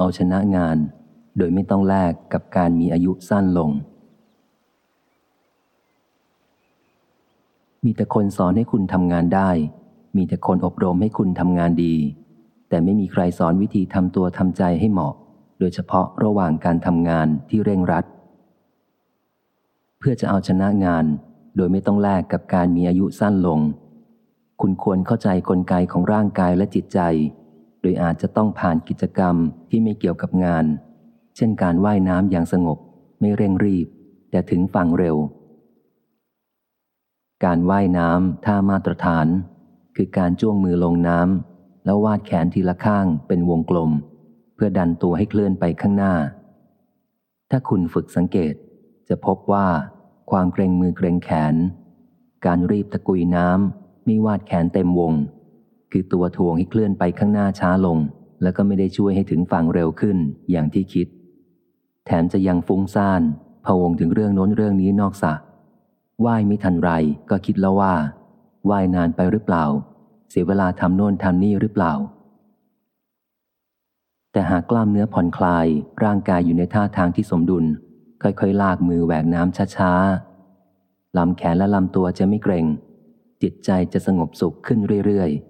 เอาชนะงาน โดยไม่ต้องแลกกับการมีอายุสั้นลง มีแต่คนสอนให้คุณทำงานได้ มีแต่คนอบรมให้คุณทำงานดี แต่ไม่มีใครสอนวิธีทำตัวทำใจให้เหมาะ โดยเฉพาะระหว่างการทำงานที่เร่งรัด เพื่อจะเอาชนะงาน โดยไม่ต้องแลกกับการมีอายุสั้นลง คุณควรเข้าใจกลไกของร่างกายและจิตใจ โดยอาจจะต้องผ่านกิจกรรมที่ไม่เกี่ยวกับงาน เช่นการว่ายน้ำอย่างสงบ ไม่เร่งรีบ แต่ถึงฝั่งเร็ว การว่ายน้ำท่ามาตรฐาน คือการจ้วงมือลงน้ำแล้ววาดแขนทีละข้างเป็นวงกลม เพื่อดันตัวให้เคลื่อนไปข้างหน้า ถ้าคุณฝึกสังเกต จะพบว่า ความเกรงมือเกรงแขน การรีบตะกุยน้ำไม่วาดแขนเต็มวง คือตัวทวงให้เคลื่อนไปข้างหน้าช้าลง แล้วก็ไม่ได้ช่วยให้ถึงฝั่งเร็วขึ้นอย่างที่คิด แถมจะยังฟุ้งซ่านพะวงถึงเรื่องโน้นเรื่องนี้นอกสะว่ายไม่ทันไรก็คิดแล้วว่าว่ายนานไปหรือเปล่า เสียเวลาทำโน่นทำนี่หรือเปล่า แต่หากกล้ามเนื้อผ่อนคลาย ร่างกายอยู่ในท่าทางที่สมดุล ค่อยๆ ลากมือแหวกน้ำช้าๆลำแขนและลำตัวจะไม่เกรงจิตใจจะสงบสุขขึ้นเรื่อยๆ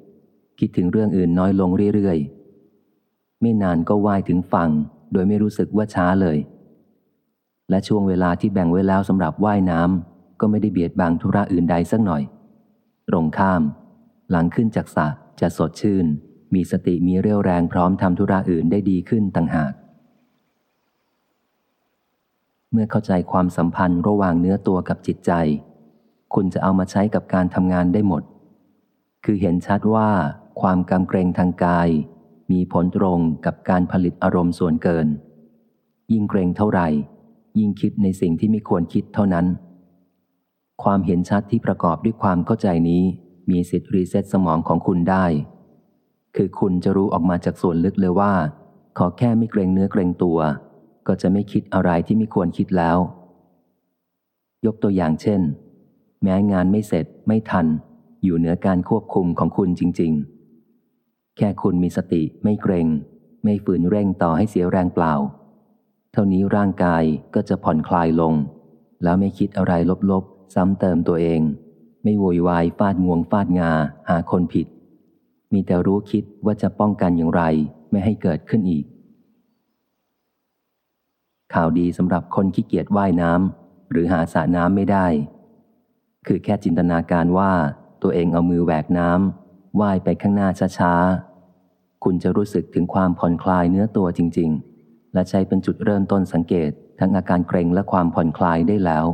คิดถึงเรื่องอื่นน้อยลงเรื่อยๆ ไม่นานก็ว่ายถึงฝั่ง โดยไม่รู้สึกว่าช้าเลย และช่วงเวลาที่แบ่งไว้แล้วสำหรับว่ายน้ำก็ไม่ได้เบียดบังธุระอื่นใดสักหน่อย ตรงข้าม หลังขึ้นจากสระจะสดชื่น มีสติมีเรี่ยวแรงพร้อมทำธุระอื่นได้ดีขึ้นต่างหาก เมื่อเข้าใจความสัมพันธ์ระหว่างเนื้อตัวกับจิตใจ คุณจะเอามาใช้กับการทำงานได้หมดคือเห็นชัดว่า ความกำเกรงทางกาย มีผลตรงกับการผลิตอารมณ์ส่วนเกิน ยิ่งเกรงเท่าไหร่ ยิ่งคิดในสิ่งที่ไม่ควรคิดเท่านั้น ความเห็นชัดที่ประกอบด้วยความเข้าใจนี้มีสิทธิ์รีเซ็ตสมองของคุณได้ คือคุณจะรู้ออกมาจากส่วนลึกเลยว่า ขอแค่ไม่เกรงเนื้อเกรงตัว ก็จะไม่คิดอะไรที่ไม่ควรคิดแล้ว ยกตัวอย่างเช่น แม้งานไม่เสร็จไม่ทัน อยู่เหนือการควบคุมของคุณจริง ๆ แค่คุณมีสติไม่เกรง ไม่ฝืนเร่งต่อให้เสียแรงเปล่า เท่านี้ร่างกายก็จะผ่อนคลายลง แล้วไม่คิดอะไรลบๆ ซ้ำเติมตัวเอง ไม่โวยวายฟาดงวงฟาดงา หาคนผิด มีแต่รู้คิดว่าจะป้องกันอย่างไรไม่ให้เกิดขึ้นอีก ข่าวดีสำหรับคนขี้เกียจว่ายน้ำหรือหาสระน้ำไม่ได้ คือแค่จินตนาการว่าตัวเองเอามือแหวกน้ำ ว่ายไปข้างหน้าช้าๆ คุณจะรู้สึกถึงความผ่อนคลายเนื้อตัวจริง ๆ และใช้เป็นจุดเริ่มต้นสังเกตทั้งอาการเกร็งและความผ่อนคลายได้แล้ว